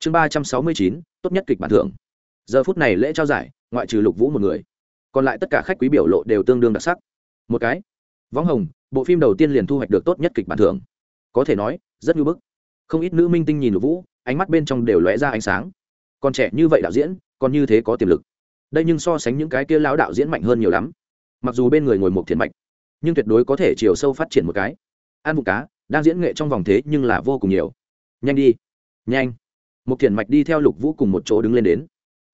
chương ba trăm sáu mươi chín, tốt nhất kịch bản thưởng. Giờ phút này lễ trao giải, ngoại trừ lục vũ một người. Còn lại tất cả khách quý biểu lộ đều tương đương đặc sắc. Một cái. Võng hồng, bộ phim đầu tiên liền thu hoạch được tốt nhất kịch bản thưởng. Có thể nói, rất ngưỡng bức. Không ít nữ minh tinh nhìn lục vũ, ánh mắt bên trong đều lóe ra ánh sáng. Còn trẻ như vậy đạo diễn, còn như thế có tiềm lực. Đây nhưng so sánh những cái kia lão đạo diễn mạnh hơn nhiều lắm. Mặc dù bên người ngồi một thiền mạnh nhưng tuyệt đối có thể chiều sâu phát triển một cái. An bụng cá, đang diễn nghệ trong vòng thế nhưng là vô cùng nhiều. Nhanh đi. Nhanh một thiền mạch đi theo lục vũ cùng một chỗ đứng lên đến.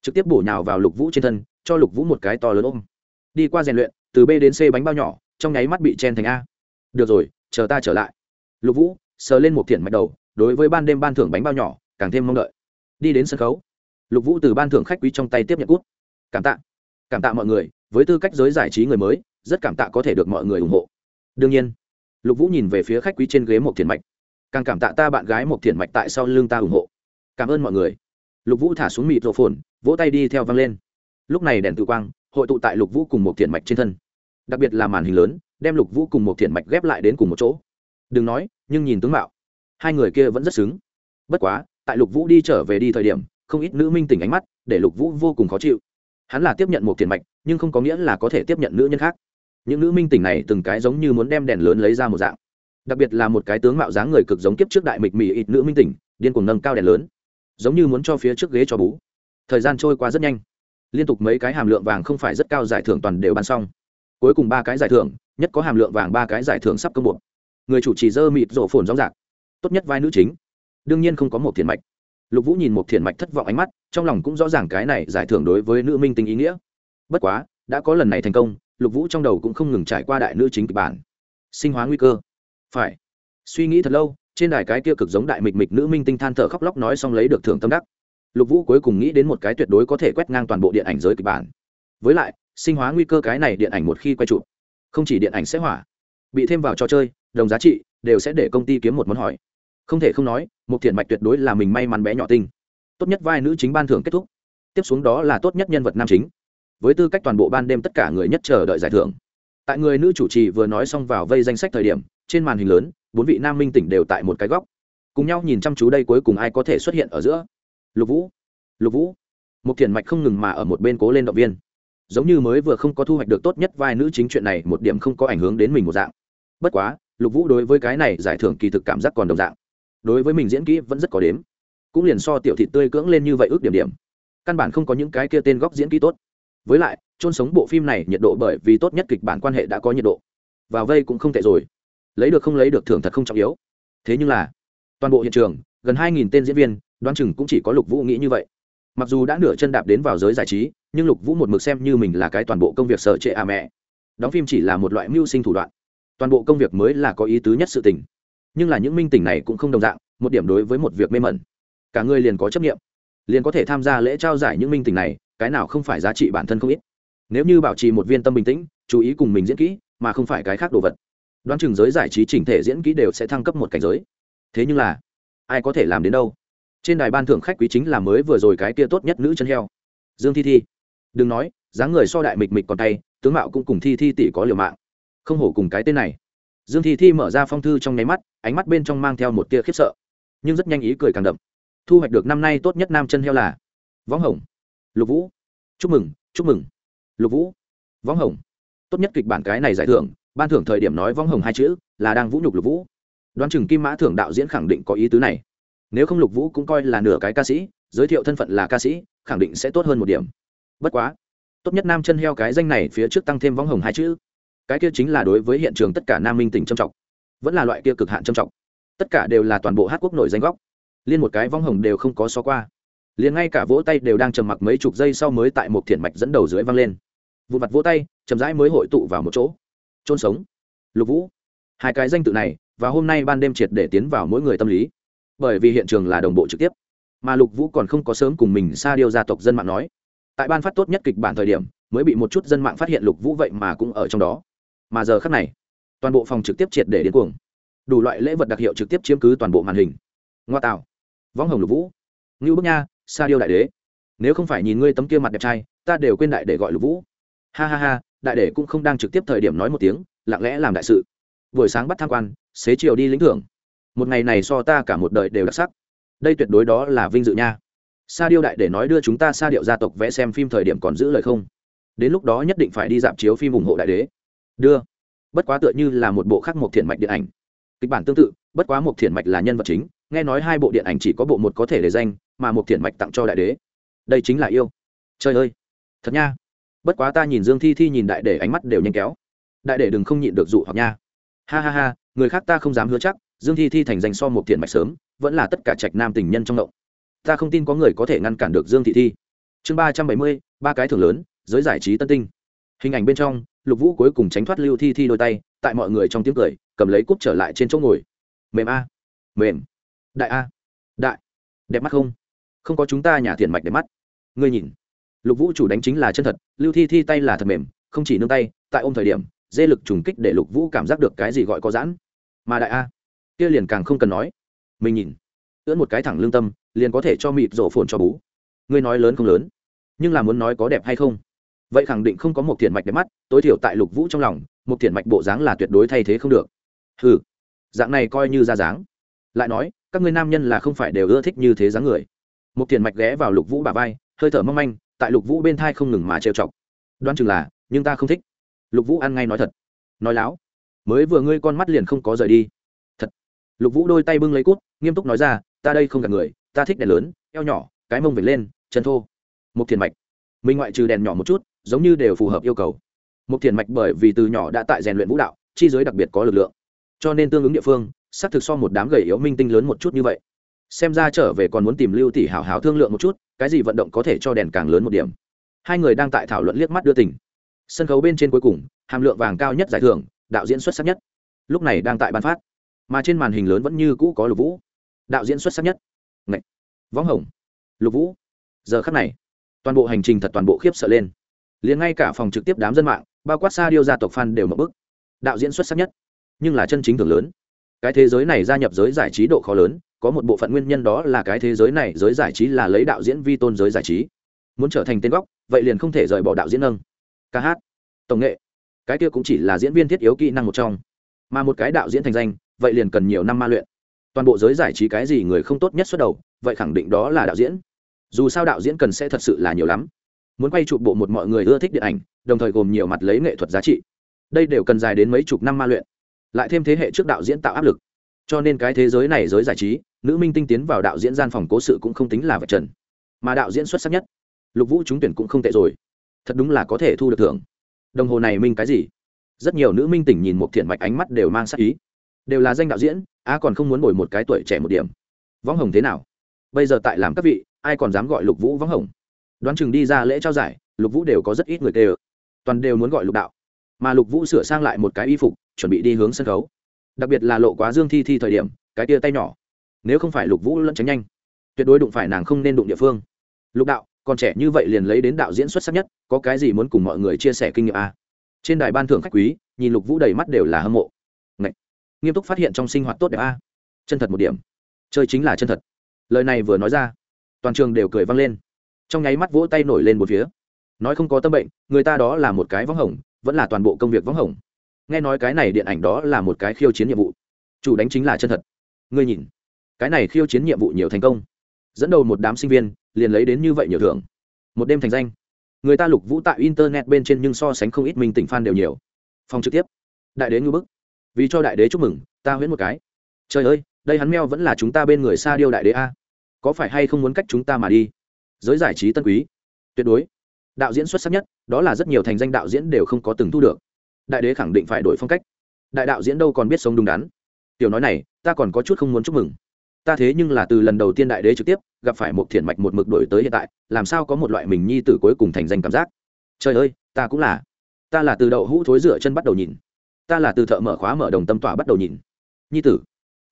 Trực tiếp bổ nhào vào lục vũ trên thân, cho lục vũ một cái to lớn ôm. Đi qua rèn luyện, từ b đến c bánh bao nhỏ, trong nháy mắt bị chen thành a. Được rồi, chờ ta trở lại. Lục vũ, sờ lên một thiền mạch đầu, đối với ban đêm ban thưởng bánh bao nhỏ, càng thêm mong đợi. Đi đến sân khấu. Lục vũ từ ban thưởng khách quý trong tay tiếp nhận cút. Cảm tạ. Cảm tạ mọi người, với tư cách giới giải trí người mới, rất cảm tạ có thể được mọi người ủng hộ. Đương nhiên, lục vũ nhìn về phía khách quý trên ghế một thiền mạch. Càng cảm tạ ta bạn gái một thiền mạch tại sau lưng ta ủng hộ cảm ơn mọi người. Lục vũ thả xuống mịt rộ phồn vỗ tay đi theo văng lên. Lúc này đèn tự quang hội tụ tại lục vũ cùng một thiền mạch trên thân. Đặc biệt là màn hình lớn, đem lục vũ cùng một thiền mạch ghép lại đến cùng một chỗ. Đừng nói, nhưng nhìn tướng mạo. Hai người kia vẫn rất xứng. Bất quá, tại lục vũ đi trở về đi thời điểm, không ít nữ minh tỉnh ánh mắt để lục vũ vô cùng khó chịu. Hắn là tiếp nhận một thiện mạch, nhưng không có nghĩa là có thể tiếp nhận nữ nhân khác. Những nữ minh tỉnh này từng cái giống như muốn đem đèn lớn lấy ra một dạng. Đặc biệt là một cái tướng mạo dáng người cực giống kiếp trước đại mịch mỹ ít nữ minh tỉnh điên cuồng nâng cao đèn lớn giống như muốn cho phía trước ghế cho bú. Thời gian trôi qua rất nhanh. Liên tục mấy cái hàm lượng vàng không phải rất cao giải thưởng toàn đều bán xong. Cuối cùng ba cái giải thưởng, nhất có hàm lượng vàng ba cái giải thưởng sắp công buộc. người chủ trì dơ mịt rổ phồn rõ rạc. Tốt nhất vai nữ chính. Đương nhiên không có một thiền mạch. Lục vũ nhìn một thiền mạch thất vọng ánh mắt, trong lòng cũng rõ ràng cái này giải thưởng đối với nữ minh tình ý nghĩa. Bất quá, đã có lần này thành công, lục vũ trong đầu cũng không ngừng trải qua đại nữ chính kịch bản. Sinh hóa nguy cơ. Phải. Suy nghĩ thật lâu trên đài cái kia cực giống đại mịch mịch nữ minh tinh than thở khóc lóc nói xong lấy được thưởng tâm đắc. Lục vũ cuối cùng nghĩ đến một cái tuyệt đối có thể quét ngang toàn bộ điện ảnh giới kịch bản. Với lại, sinh hóa nguy cơ cái này điện ảnh một khi quay chụp, không chỉ điện ảnh sẽ hỏa, bị thêm vào trò chơi, đồng giá trị, đều sẽ để công ty kiếm một món hỏi. Không thể không nói một thiện mạch tuyệt đối là mình may mắn bé nhỏ tinh. Tốt nhất vai nữ chính ban thưởng kết thúc. Tiếp xuống đó là tốt nhất nhân vật nam chính. Với tư cách toàn bộ ban đêm tất cả người nhất chờ đợi giải thưởng. Tại người nữ chủ trì vừa nói xong vào vây danh sách thời điểm, trên màn hình lớn bốn vị nam minh tỉnh đều tại một cái góc. Cùng nhau nhìn chăm chú đây cuối cùng ai có thể xuất hiện ở giữa. Lục vũ lục vũ. Một thiền mạch không ngừng mà ở một bên cố lên động viên. Giống như mới vừa không có thu hoạch được tốt nhất vai nữ chính chuyện này, một điểm không có ảnh hưởng đến mình một dạng. Bất quá, lục vũ đối với cái này giải thưởng kỳ thực cảm giác còn đồng dạng. Đối với mình diễn kỹ vẫn rất có đếm. Cũng liền so tiểu thị tươi cưỡng lên như vậy ước điểm điểm. Căn bản không có những cái kia tên góc diễn kỹ tốt. Với lại, chôn sống bộ phim này nhiệt độ bởi vì tốt nhất kịch bản quan hệ đã có nhiệt độ. Vào vây cũng không tệ rồi lấy được không lấy được thưởng thật không trọng yếu. Thế nhưng là, toàn bộ hiện trường, gần hai nghìn tên diễn viên, đoán chừng cũng chỉ có lục vũ nghĩ như vậy. Mặc dù đã nửa chân đạp đến vào giới giải trí, nhưng lục vũ một mực xem như mình là cái toàn bộ công việc sợ trệ à mẹ. Đóng phim chỉ là một loại mưu sinh thủ đoạn. Toàn bộ công việc mới là có ý tứ nhất sự tình. Nhưng là những minh tình này cũng không đồng dạng, một điểm đối với một việc mê mẩn. Cả người liền có chấp nghiệm liền có thể tham gia lễ trao giải những minh tình này, cái nào không phải giá trị bản thân không ít. Nếu như bảo trì một viên tâm bình tĩnh, chú ý cùng mình diễn kỹ, mà không phải cái khác đồ vật đoán chừng giới giải trí chỉnh thể diễn kỹ đều sẽ thăng cấp một cảnh giới. Thế nhưng là, ai có thể làm đến đâu? Trên đài ban thưởng khách quý chính là mới vừa rồi cái kia tốt nhất nữ chân heo. Dương thi thi, đừng nói, dáng người so đại mịch mịch còn tay, tướng mạo cũng cùng thi thi tỷ có liều mạng. Không hổ cùng cái tên này. Dương thi thi mở ra phong thư trong nháy mắt, ánh mắt bên trong mang theo một tia khiếp sợ. Nhưng rất nhanh ý cười càng đậm. Thu hoạch được năm nay tốt nhất nam chân heo là võng hồng, lục vũ. Chúc mừng chúc mừng. Lục vũ. Võng hồng. Tốt nhất kịch bản cái này giải thưởng ban thưởng thời điểm nói võng hồng hai chữ là đang vũ nhục lục vũ. Đoán chừng kim mã thưởng đạo diễn khẳng định có ý tứ này. Nếu không lục vũ cũng coi là nửa cái ca sĩ, giới thiệu thân phận là ca sĩ, khẳng định sẽ tốt hơn một điểm. Bất quá, tốt nhất nam chân heo cái danh này phía trước tăng thêm võng hồng hai chữ. Cái kia chính là đối với hiện trường tất cả nam minh tỉnh trầm trọng. Vẫn là loại kia cực hạn trầm trọng. Tất cả đều là toàn bộ hát quốc nổi danh góc liên một cái võng hồng đều không có xó qua. Liền ngay cả vỗ tay đều đang trầm mặc mấy chục giây sau mới tại một thiện mạch dẫn đầu dưới văng lên. Vụ mặt vỗ tay, chậm rãi mới hội tụ vào một chỗ trôn sống. Lục vũ, hai cái danh tự này và hôm nay ban đêm triệt để tiến vào mỗi người tâm lý, bởi vì hiện trường là đồng bộ trực tiếp. Mà lục vũ còn không có sớm cùng mình xa điều gia tộc dân mạng nói. Tại ban phát tốt nhất kịch bản thời điểm, mới bị một chút dân mạng phát hiện lục vũ vậy mà cũng ở trong đó. Mà giờ khắc này, toàn bộ phòng trực tiếp triệt để đến cuồng. Đủ loại lễ vật đặc hiệu trực tiếp chiếm cứ toàn bộ màn hình. Ngoa tạo. Võng hồng lục vũ. Ngưu bức nha, sa điêu đại đế. Nếu không phải nhìn ngươi tấm kia mặt đẹp trai, ta đều quên đại để gọi lục vũ. Ha ha ha đại để cũng không đang trực tiếp thời điểm nói một tiếng, lặng lẽ làm đại sự. Buổi sáng bắt tham quan, xế chiều đi lĩnh thưởng. Một ngày này so ta cả một đời đều đặc sắc. Đây tuyệt đối đó là vinh dự nha. Sa điêu đại để nói đưa chúng ta sa điệu gia tộc vẽ xem phim thời điểm còn giữ lời không? Đến lúc đó nhất định phải đi dạp chiếu phim ủng hộ đại đế. Đưa. Bất quá tựa như là một bộ khác một thiện mạch điện ảnh. Kịch bản tương tự, bất quá một thiện mạch là nhân vật chính, nghe nói hai bộ điện ảnh chỉ có bộ một có thể để danh, mà một thiện mạch tặng cho đại đế. Đây chính là yêu. Trời ơi. Thật nha bất quá ta nhìn dương thi thi nhìn đại để ánh mắt đều nhanh kéo. Đại để đừng không nhịn được dụ hoặc nha. Ha ha ha, người khác ta không dám hứa chắc, dương thi thi thành danh so một thiện mạch sớm, vẫn là tất cả trạch nam tình nhân trong ngộng. Ta không tin có người có thể ngăn cản được dương thị thi. Chương ba trăm bảy mươi, ba cái thưởng lớn, giới giải trí tân tinh. Hình ảnh bên trong, lục vũ cuối cùng tránh thoát lưu thi thi đôi tay, tại mọi người trong tiếng cười, cầm lấy cúp trở lại trên chỗ ngồi. Mềm a. Mềm. Đại a. Đại. Đẹp mắt không? Không có chúng ta nhà thiện mạch đẹp mắt. Ngươi nhìn lục vũ chủ đánh chính là chân thật, lưu thi thi tay là thật mềm, không chỉ nương tay, tại ôm thời điểm, dê lực trùng kích để lục vũ cảm giác được cái gì gọi có giãn. Mà đại a, kia liền càng không cần nói. Mình nhìn, ưỡn một cái thẳng lương tâm, liền có thể cho mịt rổ phồn cho bú. Ngươi nói lớn không lớn, nhưng là muốn nói có đẹp hay không? Vậy khẳng định không có một thiện mạch đẹp mắt, tối thiểu tại lục vũ trong lòng, một thiện mạch bộ dáng là tuyệt đối thay thế không được. Ừ dạng này coi như ra dáng. Lại nói, các ngươi nam nhân là không phải đều ưa thích như thế dáng người. Một thiện mạch ghé vào lục vũ bà vai, hơi thở mong manh tại lục vũ bên thai không ngừng mà trêu chọc. Đoan chừng là, nhưng ta không thích. Lục vũ ăn ngay nói thật. Nói láo. Mới vừa ngươi con mắt liền không có rời đi. Thật. Lục vũ đôi tay bưng lấy cút, nghiêm túc nói ra, ta đây không gặp người, ta thích đèn lớn, eo nhỏ, cái mông vệt lên, chân thô. Một thiền mạch. Minh ngoại trừ đèn nhỏ một chút, giống như đều phù hợp yêu cầu. Một thiền mạch bởi vì từ nhỏ đã tại rèn luyện vũ đạo, chi giới đặc biệt có lực lượng. Cho nên tương ứng địa phương, xác thực so một đám gầy yếu minh tinh lớn một chút như vậy. Xem ra trở về còn muốn tìm lưu tỷ hảo hảo thương lượng một chút cái gì vận động có thể cho đèn càng lớn một điểm. Hai người đang tại thảo luận liếc mắt đưa tình. Sân khấu bên trên cuối cùng, hàm lượng vàng cao nhất giải thưởng, đạo diễn xuất sắc nhất. Lúc này đang tại ban phát. Mà trên màn hình lớn vẫn như cũ có lục vũ. Đạo diễn xuất sắc nhất. Ngậy. võng hồng. Lục vũ. Giờ khắc này, toàn bộ hành trình thật toàn bộ khiếp sợ lên. Liền ngay cả phòng trực tiếp đám dân mạng, bao quát xa điêu gia tộc fan đều mập bức. Đạo diễn xuất sắc nhất. Nhưng là chân chính thường lớn. Cái thế giới này gia nhập giới giải trí độ khó lớn có một bộ phận nguyên nhân đó là cái thế giới này giới giải trí là lấy đạo diễn vi tôn giới giải trí. Muốn trở thành tên góc vậy liền không thể rời bỏ đạo diễn nâng. Ca hát, tổng nghệ, cái kia cũng chỉ là diễn viên thiết yếu kỹ năng một trong. Mà một cái đạo diễn thành danh, vậy liền cần nhiều năm ma luyện. Toàn bộ giới giải trí cái gì người không tốt nhất xuất đầu, vậy khẳng định đó là đạo diễn. Dù sao đạo diễn cần sẽ thật sự là nhiều lắm. Muốn quay chụp bộ một mọi người ưa thích điện ảnh, đồng thời gồm nhiều mặt lấy nghệ thuật giá trị. Đây đều cần dài đến mấy chục năm ma luyện. Lại thêm thế hệ trước đạo diễn tạo áp lực cho nên cái thế giới này giới giải trí, nữ minh tinh tiến vào đạo diễn gian phòng cố sự cũng không tính là vật trần, mà đạo diễn xuất sắc nhất. Lục vũ trúng tuyển cũng không tệ rồi. Thật đúng là có thể thu được thưởng. Đồng hồ này minh cái gì? Rất nhiều nữ minh tỉnh nhìn một thiện mạch ánh mắt đều mang sắc ý. Đều là danh đạo diễn, á còn không muốn bồi một cái tuổi trẻ một điểm. Võng hồng thế nào? Bây giờ tại làm các vị, ai còn dám gọi lục vũ võng hồng? Đoán chừng đi ra lễ trao giải, lục vũ đều có rất ít người tê ơ toàn đều muốn gọi lục đạo. Mà lục vũ sửa sang lại một cái y phục, chuẩn bị đi hướng sân khấu đặc biệt là lộ quá dương thi thi thời điểm, cái tia tay nhỏ. Nếu không phải lục vũ lẫn tránh nhanh, tuyệt đối đụng phải nàng không nên đụng địa phương. Lục đạo, còn trẻ như vậy liền lấy đến đạo diễn xuất sắc nhất, có cái gì muốn cùng mọi người chia sẻ kinh nghiệm à? trên đài ban thưởng khách quý, nhìn lục vũ đầy mắt đều là hâm mộ. Ngậy! nghiêm túc phát hiện trong sinh hoạt tốt đẹp a. Chân thật một điểm. Chơi chính là chân thật. Lời này vừa nói ra, toàn trường đều cười vang lên. Trong nháy mắt vỗ tay nổi lên một phía. Nói không có tâm bệnh, người ta đó là một cái võng hồng, vẫn là toàn bộ công việc võng hồng nghe nói cái này điện ảnh đó là một cái khiêu chiến nhiệm vụ. Chủ đánh chính là chân thật. Ngươi nhìn, cái này khiêu chiến nhiệm vụ nhiều thành công. Dẫn đầu một đám sinh viên, liền lấy đến như vậy nhiều thưởng. Một đêm thành danh. Người ta lục vũ tại internet bên trên nhưng so sánh không ít minh tỉnh fan đều nhiều. Phòng trực tiếp. Đại đế ngư bức. Vì cho đại đế chúc mừng, ta huyễn một cái. Trời ơi, đây hắn meo vẫn là chúng ta bên người xa điêu đại đế a. Có phải hay không muốn cách chúng ta mà đi? Giới giải trí tân quý. Tuyệt đối. Đạo diễn xuất sắc nhất, đó là rất nhiều thành danh đạo diễn đều không có từng thu được đại đế khẳng định phải đổi phong cách. Đại đạo diễn đâu còn biết sống đúng đắn. Tiểu nói này, ta còn có chút không muốn chúc mừng. Ta thế nhưng là từ lần đầu tiên đại đế trực tiếp, gặp phải một thiện mạch một mực đổi tới hiện tại, làm sao có một loại mình nhi tử cuối cùng thành danh cảm giác? Trời ơi, ta cũng là. Ta là từ đậu hũ thối rửa chân bắt đầu nhìn. Ta là từ thợ mở khóa mở đồng tâm tỏa bắt đầu nhìn. Nhi tử,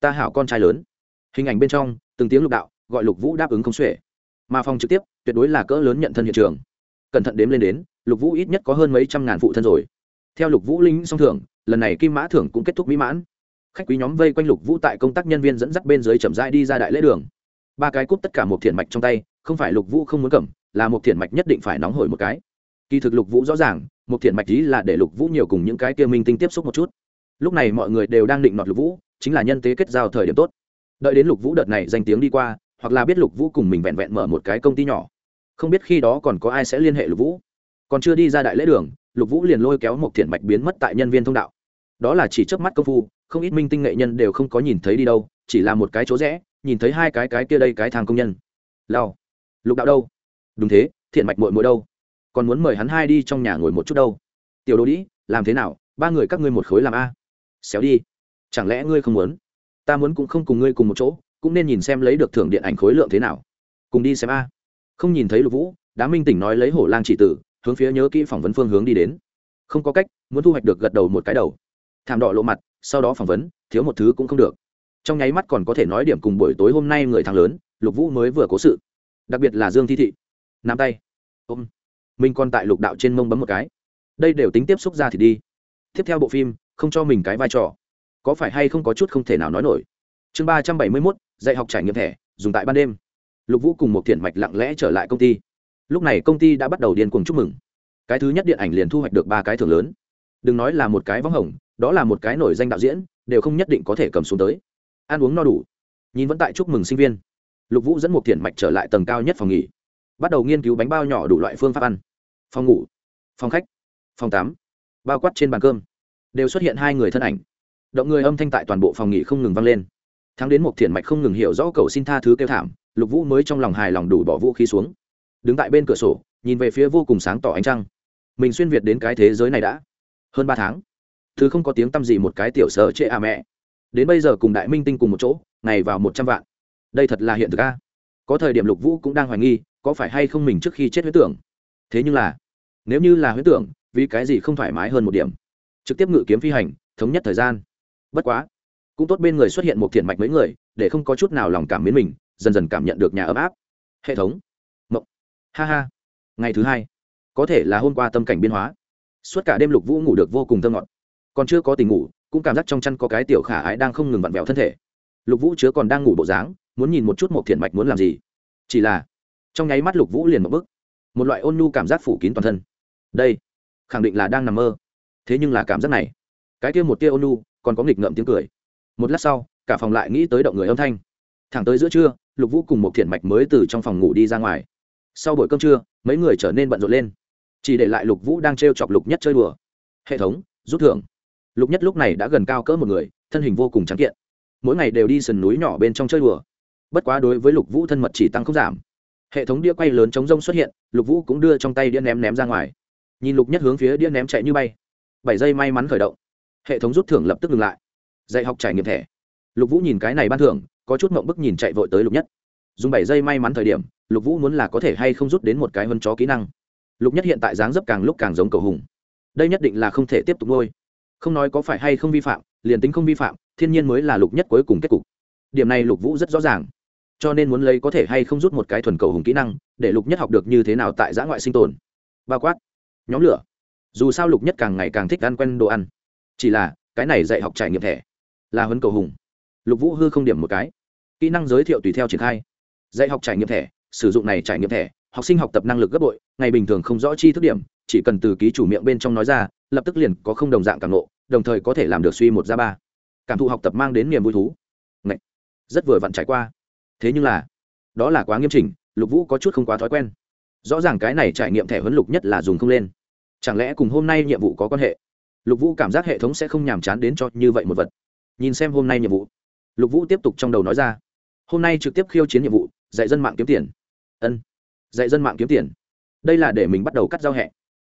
ta hảo con trai lớn. Hình ảnh bên trong, từng tiếng lục đạo, gọi lục vũ đáp ứng không xuể. Mà phòng trực tiếp, tuyệt đối là cỡ lớn nhận thân hiện trường. Cẩn thận đếm lên đến, lục vũ ít nhất có hơn mấy trăm ngàn phụ thân rồi theo lục vũ linh song thưởng, lần này kim mã thưởng cũng kết thúc mỹ mãn. Khách quý nhóm vây quanh lục vũ tại công tác nhân viên dẫn dắt bên dưới chậm rãi đi ra đại lễ đường. Ba cái cúp tất cả một thiện mạch trong tay, không phải lục vũ không muốn cầm, là một thiện mạch nhất định phải nóng hổi một cái. Kỳ thực lục vũ rõ ràng, một thiện mạch ý là để lục vũ nhiều cùng những cái kia minh tinh tiếp xúc một chút. Lúc này mọi người đều đang định nọt lục vũ, chính là nhân tế kết giao thời điểm tốt. Đợi đến lục vũ đợt này danh tiếng đi qua, hoặc là biết lục vũ cùng mình vẹn vẹn mở một cái công ty nhỏ. Không biết khi đó còn có ai sẽ liên hệ lục vũ. Còn chưa đi ra đại lễ đường lục vũ liền lôi kéo một thiện mạch biến mất tại nhân viên thông đạo. Đó là chỉ trước mắt công phu, không ít minh tinh nghệ nhân đều không có nhìn thấy đi đâu, chỉ là một cái chỗ rẽ, nhìn thấy hai cái cái kia đây cái thang công nhân. Lao lục đạo đâu? Đúng thế thiện mạch mội mội đâu? Còn muốn mời hắn hai đi trong nhà ngồi một chút đâu. Tiểu đồ đĩ, làm thế nào? Ba người các ngươi một khối làm a. Xéo đi. Chẳng lẽ ngươi không muốn? Ta muốn cũng không cùng ngươi cùng một chỗ, cũng nên nhìn xem lấy được thưởng điện ảnh khối lượng thế nào. Cùng đi xem a. Không nhìn thấy lục vũ đá minh tỉnh nói lấy hổ lang chỉ tử hướng phía nhớ kỹ phỏng vấn phương hướng đi đến. Không có cách, muốn thu hoạch được gật đầu một cái đầu. Thảm đỏ lộ mặt, sau đó phỏng vấn, thiếu một thứ cũng không được. Trong nháy mắt còn có thể nói điểm cùng buổi tối hôm nay người thắng lớn, lục vũ mới vừa cố sự. Đặc biệt là dương thi thị. Nắm tay. Ôm. Mình còn tại lục đạo trên mông bấm một cái. Đây đều tính tiếp xúc ra thì đi. Tiếp theo bộ phim, không cho mình cái vai trò. Có phải hay không có chút không thể nào nói nổi. Chương ba trăm bảy mươi mốt, dạy học trải nghiệm thẻ, dùng tại ban đêm. Lục vũ cùng một thiện mạch lặng lẽ trở lại công ty lúc này công ty đã bắt đầu điên cuồng chúc mừng. Cái thứ nhất điện ảnh liền thu hoạch được ba cái thưởng lớn. Đừng nói là một cái võng hồng, đó là một cái nổi danh đạo diễn, đều không nhất định có thể cầm xuống tới. Ăn uống no đủ. Nhìn vẫn tại chúc mừng sinh viên. Lục vũ dẫn một thiện mạch trở lại tầng cao nhất phòng nghỉ. Bắt đầu nghiên cứu bánh bao nhỏ đủ loại phương pháp ăn. Phòng ngủ, phòng khách, phòng tắm, bao quát trên bàn cơm. Đều xuất hiện hai người thân ảnh. Động người âm thanh tại toàn bộ phòng nghỉ không ngừng vang lên. Thắng đến một thiện mạch không ngừng hiểu rõ cầu xin tha thứ kêu thảm, lục vũ mới trong lòng hài lòng đủ bỏ vũ khí xuống đứng tại bên cửa sổ, nhìn về phía vô cùng sáng tỏ ánh trăng. Mình xuyên việt đến cái thế giới này đã hơn ba tháng. Thứ không có tiếng t â m gì một cái tiểu sợ trệ à mẹ. Đến bây giờ cùng đại minh tinh cùng một chỗ, ngày vào một trăm vạn. Đây thật là hiện thực a. Có thời điểm lục vũ cũng đang hoài nghi, có phải hay không mình trước khi chết huyết tưởng. Thế nhưng là, nếu như là huyết tưởng, vì cái gì không thoải mái hơn một điểm? Trực tiếp ngự kiếm phi hành, thống nhất thời gian. Bất quá, cũng tốt bên người xuất hiện một thiện mạch mấy người, để không có chút nào lòng cảm mến mình, dần dần cảm nhận được nhà ấm áp. Hệ thống ha ha. Ngày thứ hai, có thể là hôm qua tâm cảnh biên hóa. Suốt cả đêm lục vũ ngủ được vô cùng thơ ngọt. Còn chưa có tình ngủ, cũng cảm giác trong chăn có cái tiểu khả ái đang không ngừng vặn vẹo thân thể. Lục vũ chứa còn đang ngủ bộ dáng, muốn nhìn một chút một thiện mạch muốn làm gì. Chỉ là, trong nháy mắt lục vũ liền một bức một loại ôn nhu cảm giác phủ kín toàn thân. Đây, khẳng định là đang nằm mơ. Thế nhưng là cảm giác này, cái kia một tia ôn nhu, còn có nghịch ngợm tiếng cười. Một lát sau, cả phòng lại nghĩ tới động người âm thanh. Thẳng tới giữa trưa, lục vũ cùng một thiện mạch mới từ trong phòng ngủ đi ra ngoài sau buổi cơm trưa, mấy người trở nên bận rộn lên. Chỉ để lại lục vũ đang t r e o chọc lục nhất chơi đùa. Hệ thống, rút thưởng. Lục nhất lúc này đã gần cao cỡ một người, thân hình vô cùng trắng kiện. Mỗi ngày đều đi sườn núi nhỏ bên trong chơi đùa. Bất quá đối với lục vũ thân mật chỉ tăng không giảm. Hệ thống đĩa quay lớn chống rông xuất hiện, lục vũ cũng đưa trong tay đĩa ném ném ra ngoài. Nhìn lục nhất hướng phía đĩa ném chạy như bay. Bảy giây may mắn khởi động. Hệ thống rút thưởng lập tức ngừng lại. Dạy học trải nghiệm thẻ. Lục vũ nhìn cái này ban thưởng, có chút mộng bức nhìn chạy vội tới lục nhất. Dùng bảy giây may mắn thời điểm lục vũ muốn là có thể hay không rút đến một cái hơn chó kỹ năng. Lục nhất hiện tại dáng dấp càng lúc càng giống cầu hùng. Đây nhất định là không thể tiếp tục nuôi. Không nói có phải hay không vi phạm, liền tính không vi phạm, thiên nhiên mới là lục nhất cuối cùng kết cục. Điểm này lục vũ rất rõ ràng. Cho nên muốn lấy có thể hay không rút một cái thuần cầu hùng kỹ năng, để lục nhất học được như thế nào tại giã ngoại sinh tồn. Bao quát, nhóm lửa. Dù sao lục nhất càng ngày càng thích ăn quen đồ ăn. Chỉ là, cái này dạy học trải nghiệm thẻ là huấn cầu hùng. Lục vũ hư không điểm một cái. Kỹ năng giới thiệu tùy theo triển khai. Dạy học trải nghiệm thẻ sử dụng này trải nghiệm thẻ, học sinh học tập năng lực gấp bội, ngày bình thường không rõ chi thức điểm, chỉ cần từ ký chủ miệng bên trong nói ra, lập tức liền có không đồng dạng cảm nộ đồng thời có thể làm được suy một ra ba. Cảm thụ học tập mang đến niềm vui thú. Ngậy! rất vừa vặn trải qua. Thế nhưng là, đó là quá nghiêm chỉnh, lục vũ có chút không quá thói quen. Rõ ràng cái này trải nghiệm thẻ huấn lục nhất là dùng không lên. Chẳng lẽ cùng hôm nay nhiệm vụ có quan hệ? Lục vũ cảm giác hệ thống sẽ không nhàm chán đến cho như vậy một vật. Nhìn xem hôm nay nhiệm vụ. Lục vũ tiếp tục trong đầu nói ra. Hôm nay trực tiếp khiêu chiến nhiệm vụ, dạy dân mạng kiếm tiền ân, dạy dân mạng kiếm tiền. Đây là để mình bắt đầu cắt giao hẹ.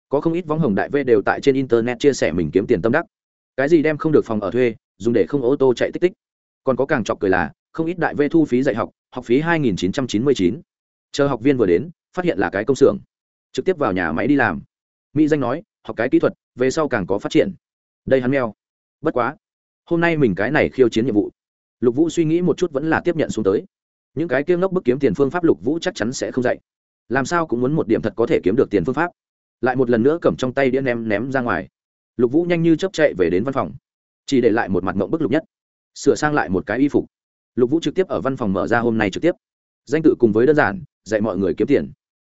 Có không ít võng hồng đại v đều tại trên internet chia sẻ mình kiếm tiền tâm đắc. Cái gì đem không được phòng ở thuê, dùng để không ô tô chạy tích tích. Còn có càng chọc cười là, không ít đại v thu phí dạy học học phí hai nghìn chín trăm chín mươi chín. Chờ học viên vừa đến, phát hiện là cái công xưởng. Trực tiếp vào nhà máy đi làm. Mỹ danh nói, học cái kỹ thuật, về sau càng có phát triển. Đây hắn meo. Bất quá, hôm nay mình cái này khiêu chiến nhiệm vụ. Lục vũ suy nghĩ một chút vẫn là tiếp nhận xuống tới những cái kiêng ngốc bức kiếm tiền phương pháp lục vũ chắc chắn sẽ không dạy. Làm sao cũng muốn một điểm thật có thể kiếm được tiền phương pháp. Lại một lần nữa cầm trong tay đĩa ném ném ra ngoài. Lục vũ nhanh như chấp chạy về đến văn phòng. Chỉ để lại một mặt mộng bức lục nhất. Sửa sang lại một cái y phục. Lục vũ trực tiếp ở văn phòng mở ra hôm nay trực tiếp. Danh tự cùng với đơn giản, dạy mọi người kiếm tiền.